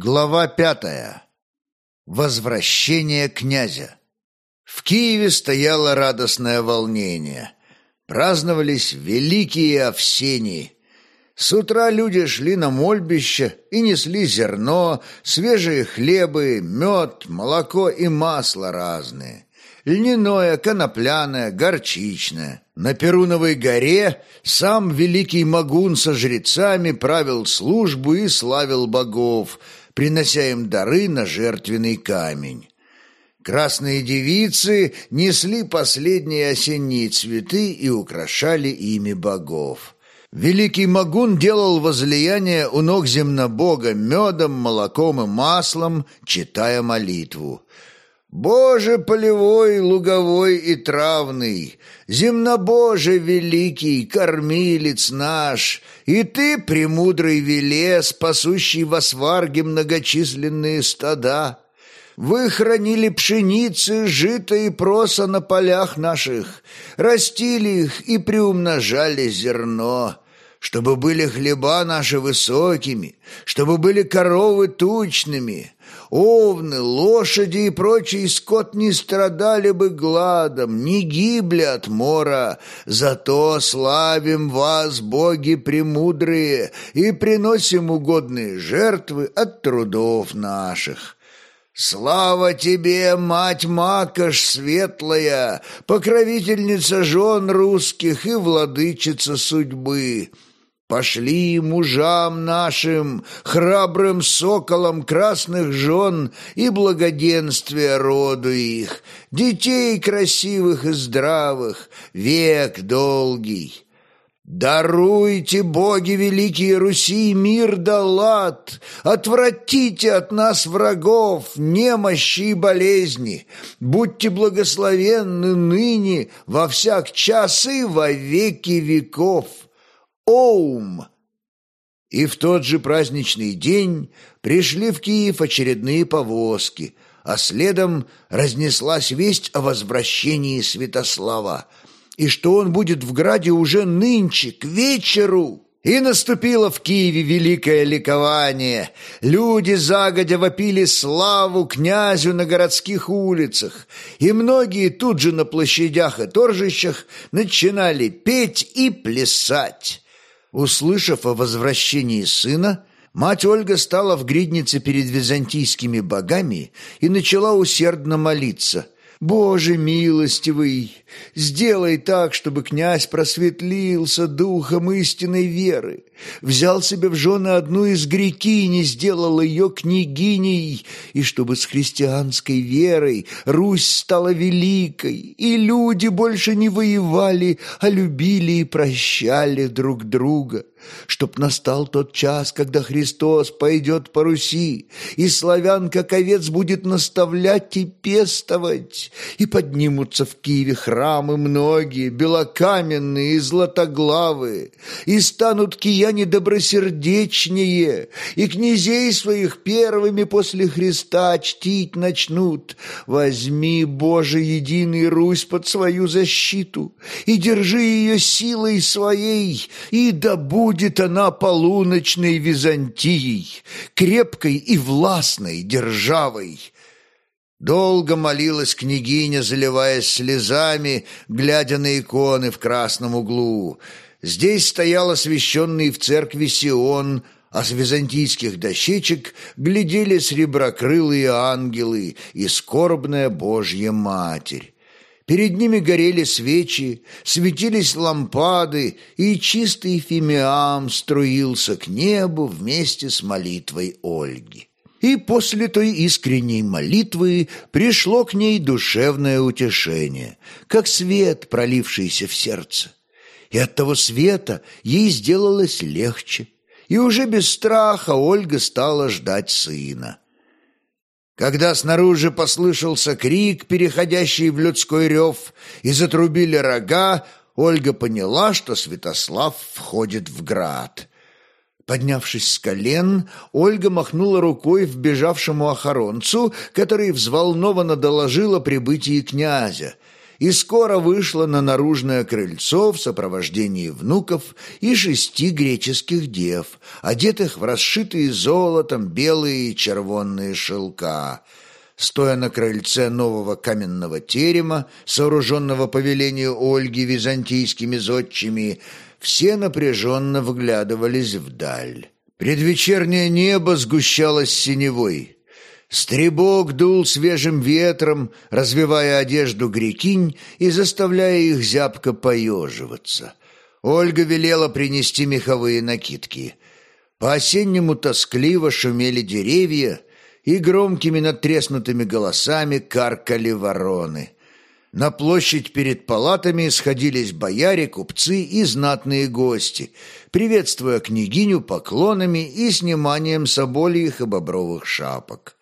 Глава пятая. Возвращение князя. В Киеве стояло радостное волнение. Праздновались великие Овсении. С утра люди шли на мольбище и несли зерно, свежие хлебы, мед, молоко и масло разные. Льняное, конопляное, горчичное. На Перуновой горе сам великий Магун со жрецами правил службу и славил богов – принося им дары на жертвенный камень. Красные девицы несли последние осенние цветы и украшали ими богов. Великий Магун делал возлияние у ног земнобога медом, молоком и маслом, читая молитву. Боже полевой, луговой и травный, Земнобоже великий, кормилец наш, И ты, премудрый Велес, пасущий во сварге многочисленные стада, Вы хранили пшеницы, жито и проса на полях наших, Растили их и приумножали зерно, Чтобы были хлеба наши высокими, Чтобы были коровы тучными, овны, лошади и прочий скот не страдали бы гладом, не гибли от мора. Зато славим вас, боги премудрые, и приносим угодные жертвы от трудов наших». «Слава тебе, мать Макаш светлая, покровительница жен русских и владычица судьбы!» Пошли мужам нашим, храбрым соколам красных жен и благоденствия роду их, детей красивых и здравых, век долгий. Даруйте, боги великие Руси, мир да лад, отвратите от нас врагов, немощи и болезни, будьте благословенны ныне во всяк час и во веки веков». Оум! И в тот же праздничный день пришли в Киев очередные повозки, а следом разнеслась весть о возвращении Святослава, и что он будет в Граде уже нынче, к вечеру. И наступило в Киеве великое ликование. Люди загодя вопили славу князю на городских улицах, и многие тут же на площадях и торжищах начинали петь и плясать. Услышав о возвращении сына, мать Ольга стала в гриднице перед византийскими богами и начала усердно молиться – Боже милостивый, сделай так, чтобы князь просветлился духом истинной веры, взял себе в жены одну из грекинь и сделал ее княгиней, и чтобы с христианской верой Русь стала великой, и люди больше не воевали, а любили и прощали друг друга. Чтоб настал тот час, когда Христос пойдет по Руси, и славян, как овец, будет наставлять и пестовать, и поднимутся в Киеве храмы многие, белокаменные и златоглавые, и станут кияне добросердечнее, и князей своих первыми после Христа чтить начнут. Возьми, Боже, единый Русь под свою защиту, и держи ее силой своей, и да будет она полуночной Византией, крепкой и властной державой. Долго молилась княгиня, заливаясь слезами, глядя на иконы в красном углу. Здесь стоял освященный в церкви Сион, а с византийских дощечек глядели среброкрылые ангелы и скорбная Божья Матерь. Перед ними горели свечи, светились лампады, и чистый фимиам струился к небу вместе с молитвой Ольги. И после той искренней молитвы пришло к ней душевное утешение, как свет, пролившийся в сердце. И от того света ей сделалось легче, и уже без страха Ольга стала ждать сына. Когда снаружи послышался крик, переходящий в людской рев, и затрубили рога, Ольга поняла, что Святослав входит в град. Поднявшись с колен, Ольга махнула рукой вбежавшему охоронцу, который взволнованно доложил о прибытии князя, и скоро вышла на наружное крыльцо в сопровождении внуков и шести греческих дев, одетых в расшитые золотом белые и червонные шелка. Стоя на крыльце нового каменного терема, сооруженного по велению Ольги византийскими зодчими, все напряженно вглядывались вдаль. Предвечернее небо сгущалось синевой. Стребок дул свежим ветром, развивая одежду грекинь и заставляя их зябко поеживаться. Ольга велела принести меховые накидки. По-осеннему тоскливо шумели деревья, и громкими надтреснутыми голосами каркали вороны. На площадь перед палатами сходились бояре, купцы и знатные гости, приветствуя княгиню поклонами и сниманием собольих и бобровых шапок.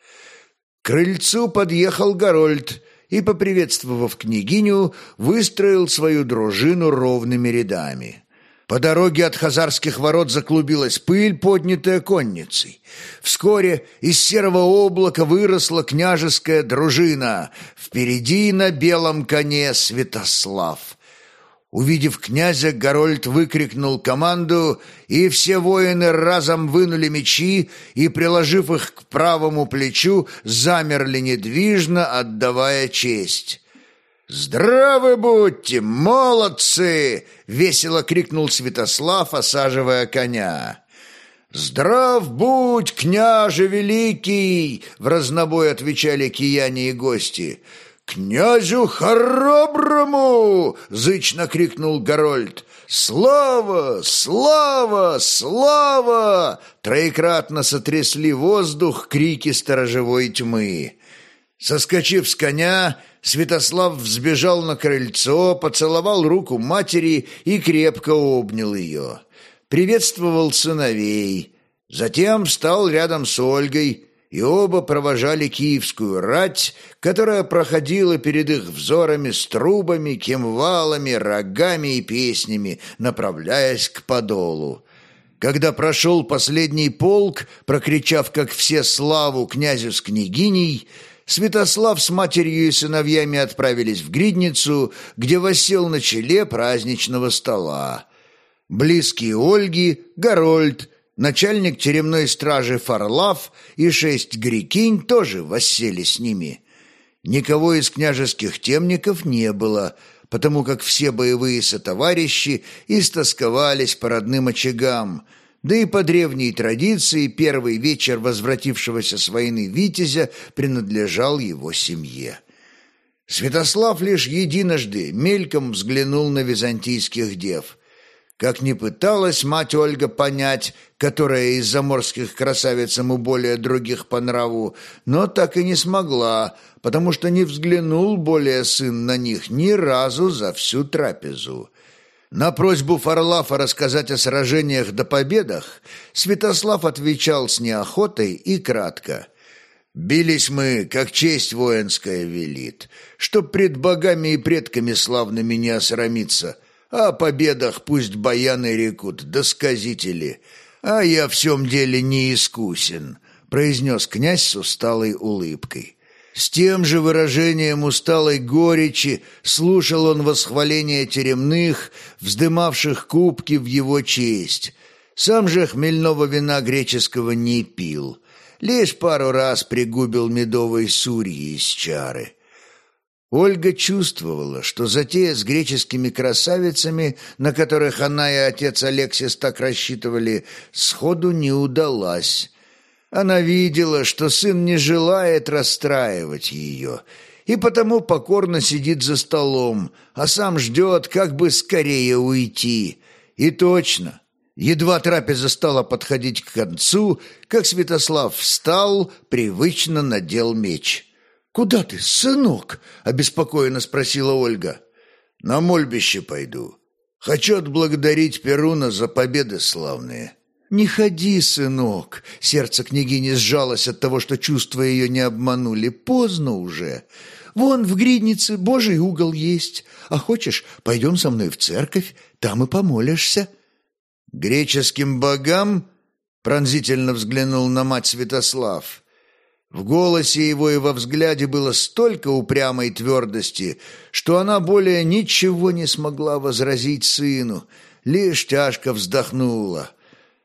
Крыльцу подъехал Горольд и, поприветствовав княгиню, выстроил свою дружину ровными рядами. По дороге от хазарских ворот заклубилась пыль, поднятая конницей. Вскоре из серого облака выросла княжеская дружина. Впереди на белом коне Святослав. Увидев князя, Горольд выкрикнул команду, и все воины разом вынули мечи и, приложив их к правому плечу, замерли недвижно, отдавая честь. «Здравы будьте, молодцы!» — весело крикнул Святослав, осаживая коня. «Здрав будь, княже великий!» — в разнобой отвечали кияне и гости — «Князю хороброму!» — зычно крикнул Горольд. «Слава! Слава! Слава!» Троекратно сотрясли воздух крики сторожевой тьмы. Соскочив с коня, Святослав взбежал на крыльцо, поцеловал руку матери и крепко обнял ее. Приветствовал сыновей. Затем встал рядом с Ольгой, и оба провожали киевскую рать, которая проходила перед их взорами с трубами, кимвалами, рогами и песнями, направляясь к подолу. Когда прошел последний полк, прокричав, как все, славу князю с княгиней, Святослав с матерью и сыновьями отправились в Гридницу, где восел на челе праздничного стола. Близкие Ольги, Горольд, Начальник тюремной стражи Фарлав и шесть грекинь тоже воссели с ними. Никого из княжеских темников не было, потому как все боевые сотоварищи истосковались по родным очагам, да и по древней традиции первый вечер возвратившегося с войны Витязя принадлежал его семье. Святослав лишь единожды мельком взглянул на византийских дев – как ни пыталась мать Ольга понять, которая из заморских красавиц ему более других по нраву, но так и не смогла, потому что не взглянул более сын на них ни разу за всю трапезу. На просьбу Фарлафа рассказать о сражениях до победах Святослав отвечал с неохотой и кратко. «Бились мы, как честь воинская велит, чтоб пред богами и предками славными не осрамиться» О победах пусть баяны рекут, да сказители, а я в всем деле не искусен», — произнес князь с усталой улыбкой. С тем же выражением усталой горечи слушал он восхваление теремных, вздымавших кубки в его честь. Сам же хмельного вина греческого не пил, лишь пару раз пригубил медовой сурьи из чары. Ольга чувствовала, что затея с греческими красавицами, на которых она и отец Алексис так рассчитывали, сходу не удалась. Она видела, что сын не желает расстраивать ее, и потому покорно сидит за столом, а сам ждет, как бы скорее уйти. И точно, едва трапеза стала подходить к концу, как Святослав встал, привычно надел меч. «Куда ты, сынок?» — обеспокоенно спросила Ольга. «На мольбище пойду. Хочу отблагодарить Перуна за победы славные». «Не ходи, сынок!» Сердце княгини сжалось от того, что чувства ее не обманули. «Поздно уже. Вон в гриднице божий угол есть. А хочешь, пойдем со мной в церковь, там и помолишься». «Греческим богам?» — пронзительно взглянул на мать Святослав. В голосе его и во взгляде было столько упрямой твердости, что она более ничего не смогла возразить сыну, лишь тяжко вздохнула.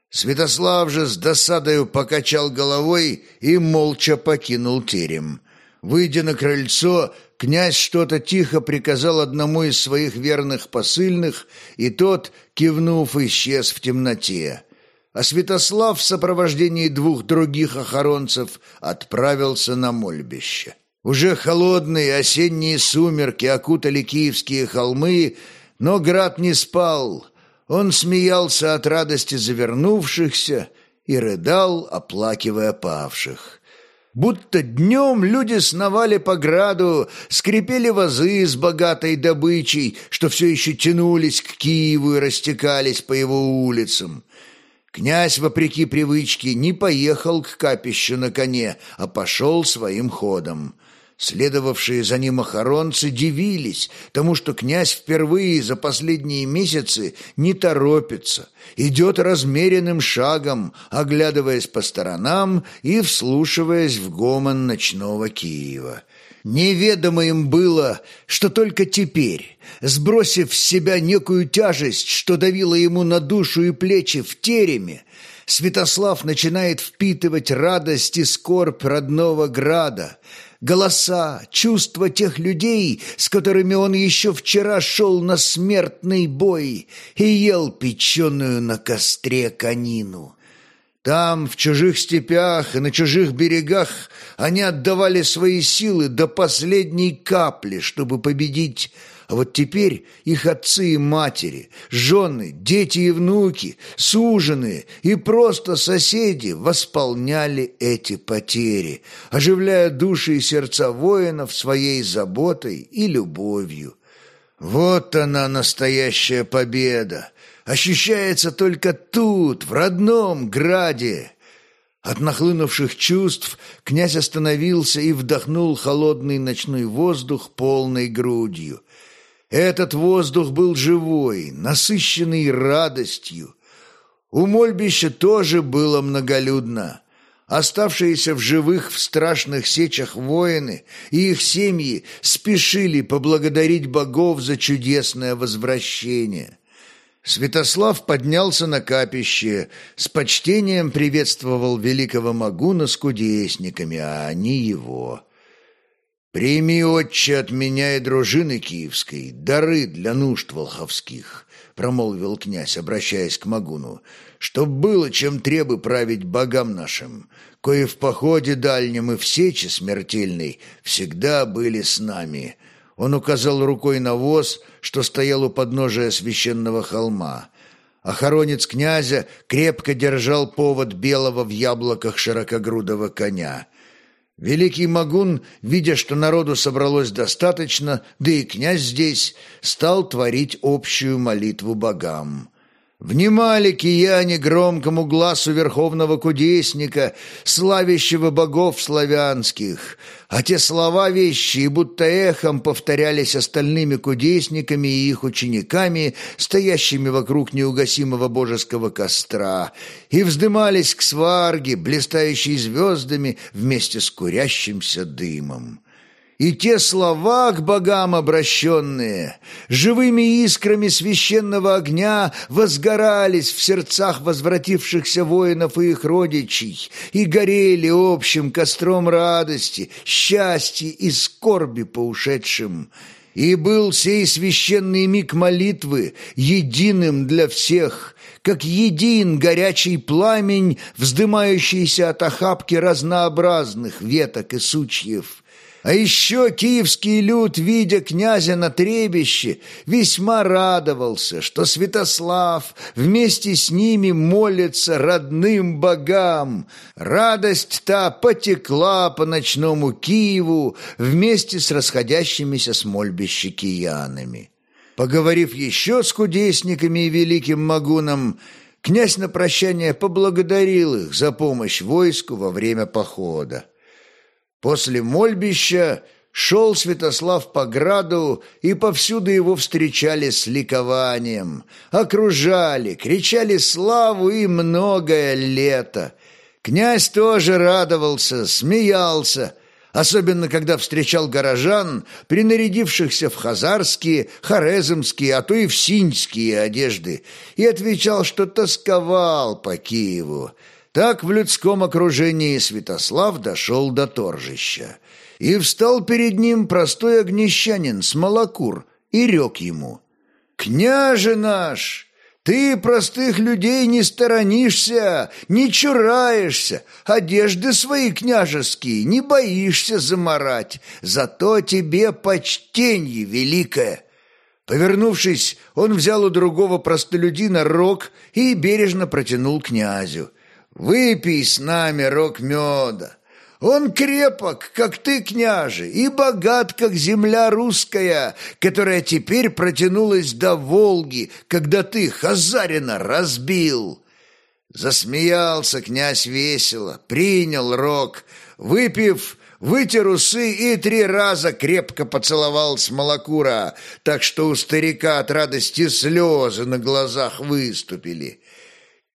Святослав же с досадою покачал головой и молча покинул терем. Выйдя на крыльцо, князь что-то тихо приказал одному из своих верных посыльных, и тот, кивнув, исчез в темноте а Святослав в сопровождении двух других охоронцев отправился на мольбище. Уже холодные осенние сумерки окутали киевские холмы, но град не спал. Он смеялся от радости завернувшихся и рыдал, оплакивая павших. Будто днем люди сновали по граду, скрипели вазы с богатой добычей, что все еще тянулись к Киеву и растекались по его улицам. Князь, вопреки привычке, не поехал к капищу на коне, а пошел своим ходом. Следовавшие за ним охоронцы дивились тому, что князь впервые за последние месяцы не торопится, идет размеренным шагом, оглядываясь по сторонам и вслушиваясь в гомон ночного Киева. Неведомо им было, что только теперь, сбросив с себя некую тяжесть, что давила ему на душу и плечи в тереме, Святослав начинает впитывать радость и скорбь родного града, голоса, чувства тех людей, с которыми он еще вчера шел на смертный бой и ел печеную на костре конину. Там, в чужих степях и на чужих берегах, они отдавали свои силы до последней капли, чтобы победить а вот теперь их отцы и матери, жены, дети и внуки, суженые и просто соседи восполняли эти потери, оживляя души и сердца воинов своей заботой и любовью. Вот она, настоящая победа! Ощущается только тут, в родном граде. От нахлынувших чувств князь остановился и вдохнул холодный ночной воздух полной грудью. Этот воздух был живой, насыщенный радостью. У Мольбища тоже было многолюдно. Оставшиеся в живых в страшных сечах воины и их семьи спешили поблагодарить богов за чудесное возвращение. Святослав поднялся на капище, с почтением приветствовал великого Магуна с кудесниками, а они его. «Прими, отче, от меня и дружины киевской дары для нужд волховских», — промолвил князь, обращаясь к Магуну, «чтоб было чем требы править богам нашим, кои в походе дальнем и в сече смертельной всегда были с нами». Он указал рукой на воз, что стоял у подножия священного холма. Охоронец князя крепко держал повод белого в яблоках широкогрудого коня — Великий Магун, видя, что народу собралось достаточно, да и князь здесь, стал творить общую молитву богам. Внимали кияне громкому глазу верховного кудесника, славящего богов славянских, а те слова вещи будто эхом повторялись остальными кудесниками и их учениками, стоящими вокруг неугасимого божеского костра, и вздымались к сварге, блистающей звездами вместе с курящимся дымом и те слова к богам обращенные, живыми искрами священного огня возгорались в сердцах возвратившихся воинов и их родичей и горели общим костром радости, счастья и скорби по ушедшим. И был сей священный миг молитвы единым для всех, как един горячий пламень, вздымающийся от охапки разнообразных веток и сучьев. А еще киевский люд, видя князя на требище, весьма радовался, что Святослав вместе с ними молится родным богам. Радость та потекла по ночному Киеву вместе с расходящимися с мольбища киянами. Поговорив еще с кудесниками и великим магуном, князь на прощание поблагодарил их за помощь войску во время похода. После мольбища шел Святослав по граду, и повсюду его встречали с ликованием, окружали, кричали славу и многое лето. Князь тоже радовался, смеялся, особенно когда встречал горожан, принарядившихся в хазарские, хорезмские, а то и в синьские одежды, и отвечал, что тосковал по Киеву. Так в людском окружении Святослав дошел до торжища. И встал перед ним простой огнещанин, Смолокур, и рек ему. «Княже наш!» Ты простых людей не сторонишься, не чураешься, одежды свои княжеские не боишься заморать, зато тебе почтенье великое». Повернувшись, он взял у другого простолюдина рог и бережно протянул князю. «Выпей с нами рог меда, он крепок, как ты, княже, и богат, как земля русская, которая теперь протянулась до Волги, когда ты Хазарина разбил». Засмеялся князь весело, принял рог, выпив, вытер усы и три раза крепко поцеловал Смолокура, так что у старика от радости слезы на глазах выступили.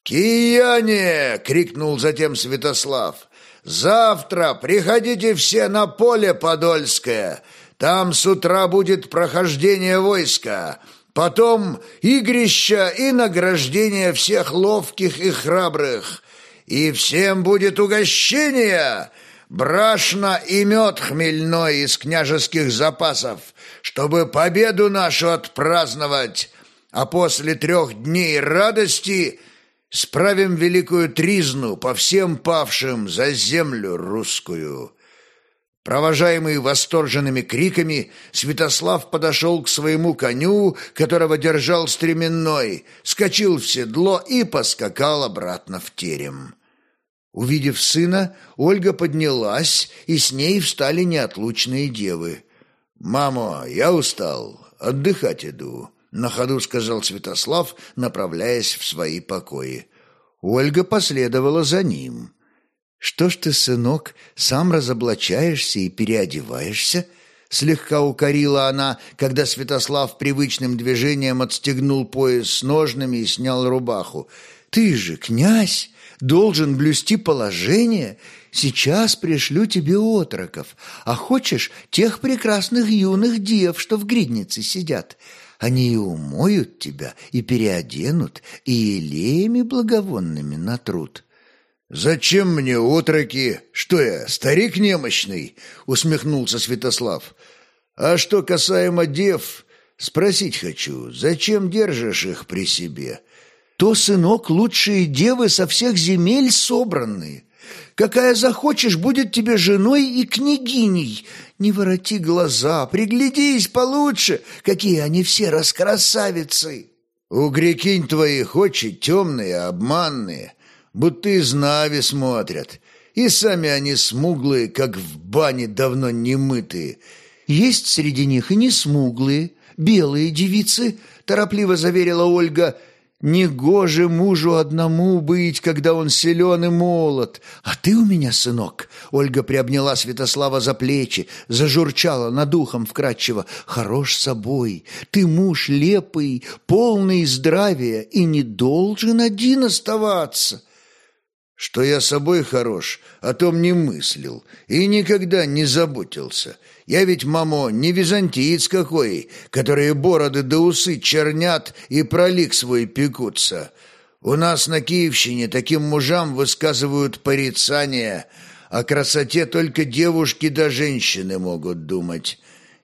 «Кияне!» — крикнул затем Святослав. Завтра приходите все на поле Подольское. Там с утра будет прохождение войска. Потом игрища и награждение всех ловких и храбрых. И всем будет угощение, брашна и мед хмельной из княжеских запасов, чтобы победу нашу отпраздновать. А после трех дней радости Справим великую тризну по всем павшим за землю русскую». Провожаемый восторженными криками, Святослав подошел к своему коню, которого держал стременной, скочил в седло и поскакал обратно в терем. Увидев сына, Ольга поднялась, и с ней встали неотлучные девы. «Мамо, я устал, отдыхать иду». На ходу сказал Святослав, направляясь в свои покои. Ольга последовала за ним. «Что ж ты, сынок, сам разоблачаешься и переодеваешься?» Слегка укорила она, когда Святослав привычным движением отстегнул пояс с ножными и снял рубаху. «Ты же, князь, должен блюсти положение. Сейчас пришлю тебе отроков, а хочешь тех прекрасных юных дев, что в гриднице сидят. Они и умоют тебя, и переоденут, и елеями благовонными натрут». «Зачем мне отроки? Что я, старик немощный?» — усмехнулся Святослав. «А что касаемо дев, спросить хочу, зачем держишь их при себе?» «То, сынок, лучшие девы со всех земель собранные. Какая захочешь, будет тебе женой и княгиней. Не вороти глаза, приглядись получше, какие они все раскрасавицы. У грекинь твоих очи темные, обманные, будто из нави смотрят, и сами они смуглые, как в бане давно не мытые. Есть среди них и не смуглые, белые девицы, торопливо заверила Ольга, — Негоже мужу одному быть, когда он силен и молод. А ты у меня, сынок, Ольга приобняла Святослава за плечи, зажурчала над ухом вкрадчиво. Хорош собой, ты муж лепый, полный здравия и не должен один оставаться. Что я собой хорош, о том не мыслил и никогда не заботился. Я ведь, мамо, не византиец какой, которые бороды до усы чернят и пролик свой пекутся. У нас на Киевщине таким мужам высказывают порицание, о красоте только девушки да женщины могут думать.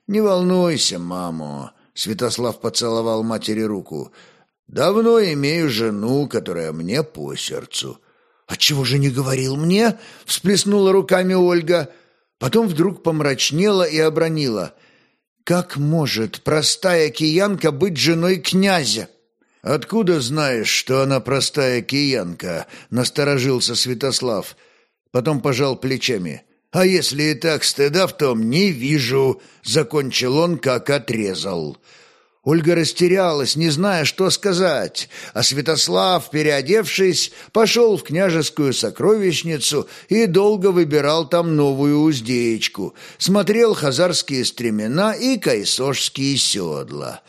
Не волнуйся, мамо, Святослав поцеловал матери руку. Давно имею жену, которая мне по сердцу. «Отчего же не говорил мне?» — всплеснула руками Ольга. Потом вдруг помрачнела и обронила. «Как может простая киянка быть женой князя?» «Откуда знаешь, что она простая киянка?» — насторожился Святослав. Потом пожал плечами. «А если и так стыда в том, не вижу», — закончил он, как отрезал. Ольга растерялась, не зная, что сказать, а Святослав, переодевшись, пошел в княжескую сокровищницу и долго выбирал там новую уздечку, смотрел хазарские стремена и кайсошские седла.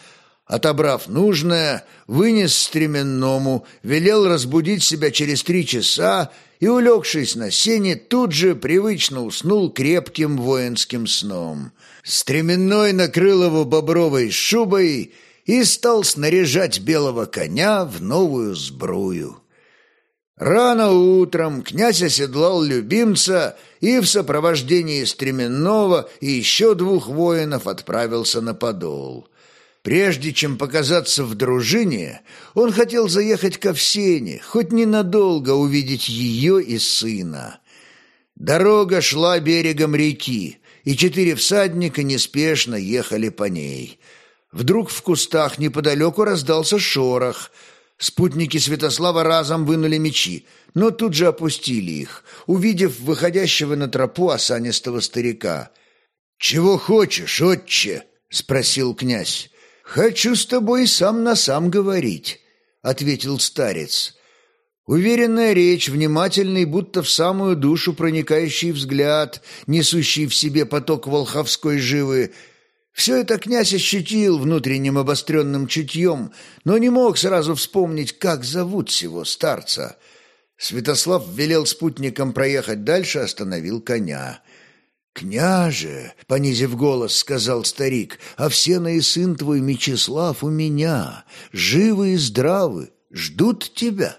Отобрав нужное, вынес стременному, велел разбудить себя через три часа и, улегшись на сене, тут же привычно уснул крепким воинским сном. Стременной накрыл его бобровой шубой и стал снаряжать белого коня в новую сбрую. Рано утром князь оседлал любимца и в сопровождении Стременного и еще двух воинов отправился на подол. Прежде чем показаться в дружине, он хотел заехать к Овсене, хоть ненадолго увидеть ее и сына. Дорога шла берегом реки, и четыре всадника неспешно ехали по ней. Вдруг в кустах неподалеку раздался шорох. Спутники Святослава разом вынули мечи, но тут же опустили их, увидев выходящего на тропу осанистого старика. «Чего хочешь, отче?» — спросил князь. «Хочу с тобой сам на сам говорить», — ответил старец. Уверенная речь, внимательный, будто в самую душу проникающий взгляд, несущий в себе поток волховской живы — все это князь ощутил внутренним обостренным чутьем, но не мог сразу вспомнить, как зовут сего старца. Святослав велел спутникам проехать дальше, остановил коня. «Княже!» — понизив голос, сказал старик, «а Овсена и сын твой Мечислав у меня, живы и здравы, ждут тебя».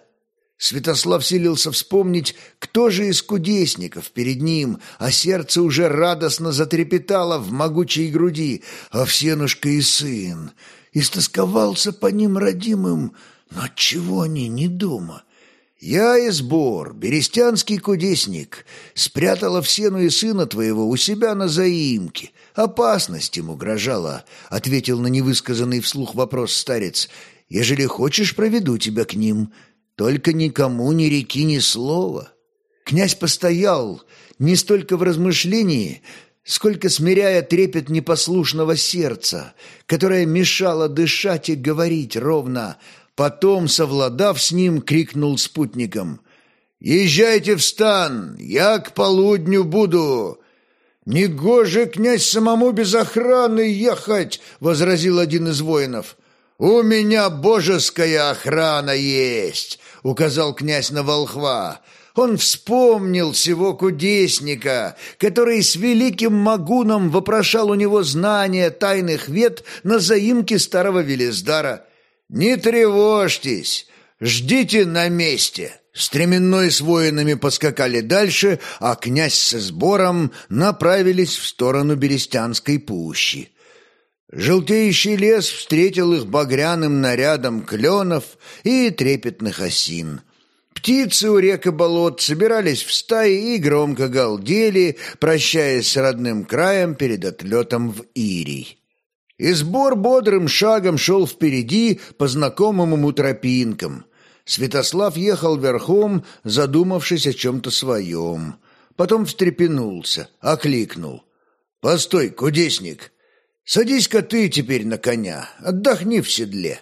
Святослав силился вспомнить, кто же из кудесников перед ним, а сердце уже радостно затрепетало в могучей груди, Овсенушка и сын. Истосковался по ним родимым, но отчего они не дома? «Я и сбор, берестянский кудесник, спрятала Овсену и сына твоего у себя на заимке. Опасность им угрожала», — ответил на невысказанный вслух вопрос старец. «Ежели хочешь, проведу тебя к ним. Только никому ни реки, ни слова». Князь постоял не столько в размышлении, сколько смиряя трепет непослушного сердца, которое мешало дышать и говорить ровно — Потом, совладав с ним, крикнул спутникам. «Езжайте в стан, я к полудню буду!» «Негоже, князь, самому без охраны ехать!» — возразил один из воинов. «У меня божеская охрана есть!» — указал князь на волхва. Он вспомнил всего кудесника, который с великим магуном вопрошал у него знания тайных вет на заимке старого Велиздара. «Не тревожьтесь, ждите на месте». Стременной с воинами поскакали дальше, а князь со сбором направились в сторону Берестянской пущи. Желтеющий лес встретил их багряным нарядом кленов и трепетных осин. Птицы у рек и болот собирались в стаи и громко галдели, прощаясь с родным краем перед отлетом в Ирий. И сбор бодрым шагом шел впереди по знакомым ему тропинкам. Святослав ехал верхом, задумавшись о чем-то своем. Потом встрепенулся, окликнул. «Постой, кудесник! Садись-ка ты теперь на коня, отдохни в седле!»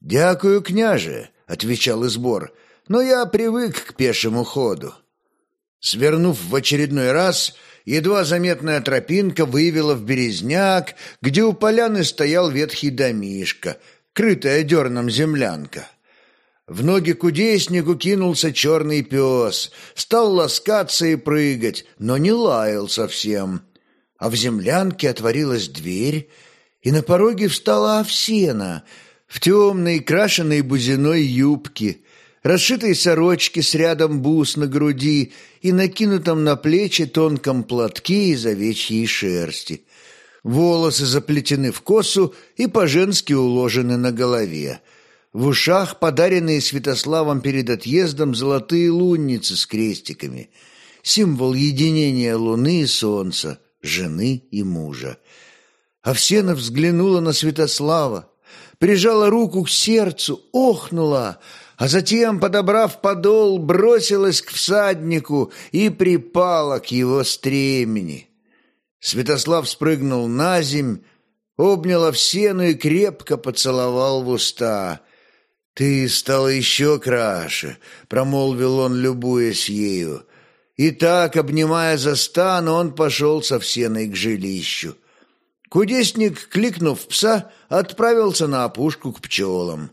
«Дякую, княже!» — отвечал Избор. «Но я привык к пешему ходу». Свернув в очередной раз, едва заметная тропинка вывела в березняк, где у поляны стоял ветхий домишка, крытая дерном землянка. В ноги кудеснику кинулся черный пес, стал ласкаться и прыгать, но не лаял совсем. А в землянке отворилась дверь, и на пороге встала овсена в темной, крашеной бузиной юбке, расшитой сорочке с рядом бус на груди и накинутом на плечи тонком платке из овечьей шерсти. Волосы заплетены в косу и по-женски уложены на голове. В ушах подаренные Святославом перед отъездом золотые лунницы с крестиками. Символ единения луны и солнца, жены и мужа. Овсена взглянула на Святослава, прижала руку к сердцу, охнула — а затем, подобрав подол, бросилась к всаднику и припала к его стремени. Святослав спрыгнул на земь, обнял Овсену и крепко поцеловал в уста. «Ты стала еще краше», — промолвил он, любуясь ею. И так, обнимая за стан, он пошел с Овсеной к жилищу. Кудесник, кликнув пса, отправился на опушку к пчелам.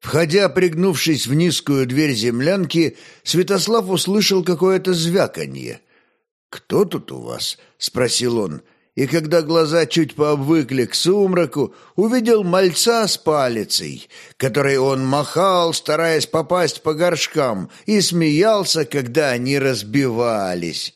Входя, пригнувшись в низкую дверь землянки, Святослав услышал какое-то звяканье. «Кто тут у вас?» — спросил он. И когда глаза чуть пообвыкли к сумраку, увидел мальца с палицей, которой он махал, стараясь попасть по горшкам, и смеялся, когда они разбивались.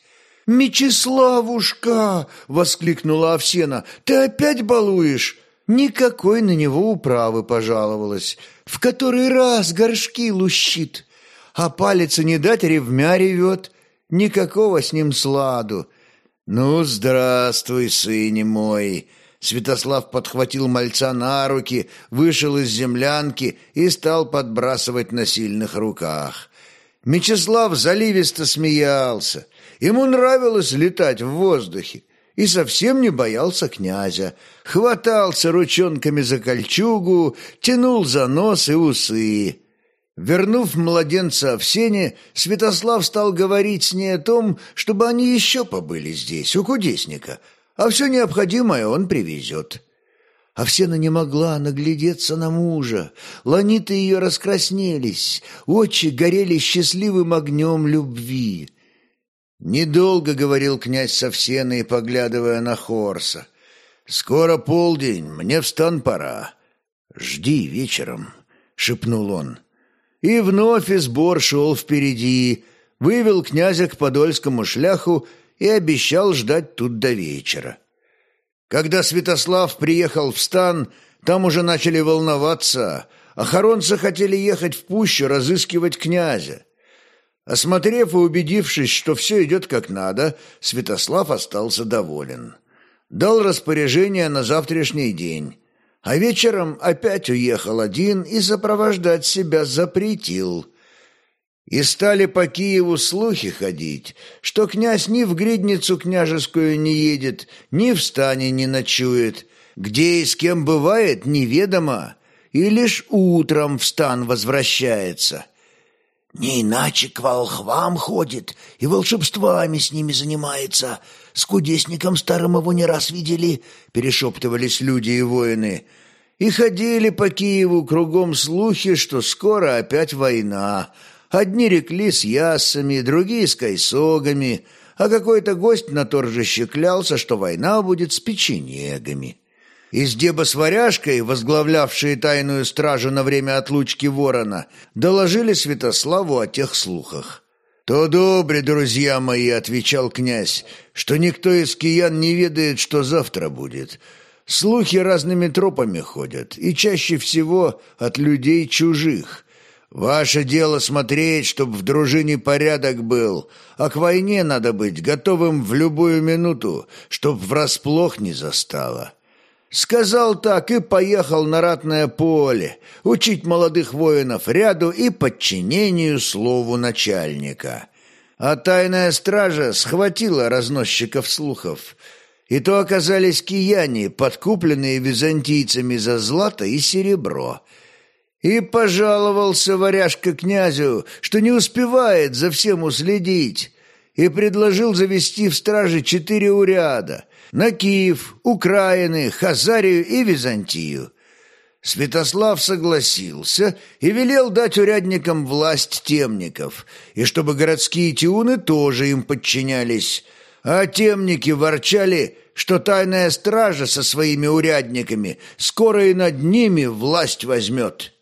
«Мечиславушка!» — воскликнула Овсена. «Ты опять балуешь?» Никакой на него управы пожаловалась. В который раз горшки лущит. А палец не дать ревмя ревет. Никакого с ним сладу. «Ну, здравствуй, сыне мой!» Святослав подхватил мальца на руки, вышел из землянки и стал подбрасывать на сильных руках. Мечислав заливисто смеялся. Ему нравилось летать в воздухе и совсем не боялся князя. Хватался ручонками за кольчугу, тянул за нос и усы. Вернув младенца в сене, Святослав стал говорить с ней о том, чтобы они еще побыли здесь, у кудесника, а все необходимое он привезет. Овсена не могла наглядеться на мужа. Ланиты ее раскраснелись, очи горели счастливым огнем любви. Недолго говорил князь с Овсеной, поглядывая на Хорса. «Скоро полдень, мне встан пора. Жди вечером», — шепнул он. И вновь избор шел впереди, вывел князя к подольскому шляху и обещал ждать тут до вечера. Когда Святослав приехал в стан, там уже начали волноваться, а хоронцы хотели ехать в пущу разыскивать князя. Осмотрев и убедившись, что все идет как надо, Святослав остался доволен. Дал распоряжение на завтрашний день, а вечером опять уехал один и сопровождать себя запретил. И стали по Киеву слухи ходить, что князь ни в гридницу княжескую не едет, ни в стане не ночует, где и с кем бывает неведомо, и лишь утром в стан возвращается. Не иначе к волхвам ходит и волшебствами с ними занимается. С кудесником старым его не раз видели, перешептывались люди и воины. И ходили по Киеву кругом слухи, что скоро опять война. Одни рекли с ясами, другие с кайсогами, а какой-то гость на торжище клялся, что война будет с печенегами. Из деба с варяжкой, возглавлявшие тайную стражу на время отлучки ворона, доложили Святославу о тех слухах. «То добре, друзья мои», — отвечал князь, — «что никто из киян не ведает, что завтра будет. Слухи разными тропами ходят, и чаще всего от людей чужих. Ваше дело смотреть, чтобы в дружине порядок был, а к войне надо быть готовым в любую минуту, чтоб врасплох не застало». Сказал так и поехал на ратное поле, учить молодых воинов ряду и подчинению слову начальника. А тайная стража схватила разносчиков слухов. И то оказались кияне, подкупленные византийцами за злато и серебро. И пожаловался варяжка князю, что не успевает за всем уследить, и предложил завести в страже четыре уряда — на Киев, Украины, Хазарию и Византию. Святослав согласился и велел дать урядникам власть темников, и чтобы городские тиуны тоже им подчинялись. А темники ворчали, что тайная стража со своими урядниками скоро и над ними власть возьмет».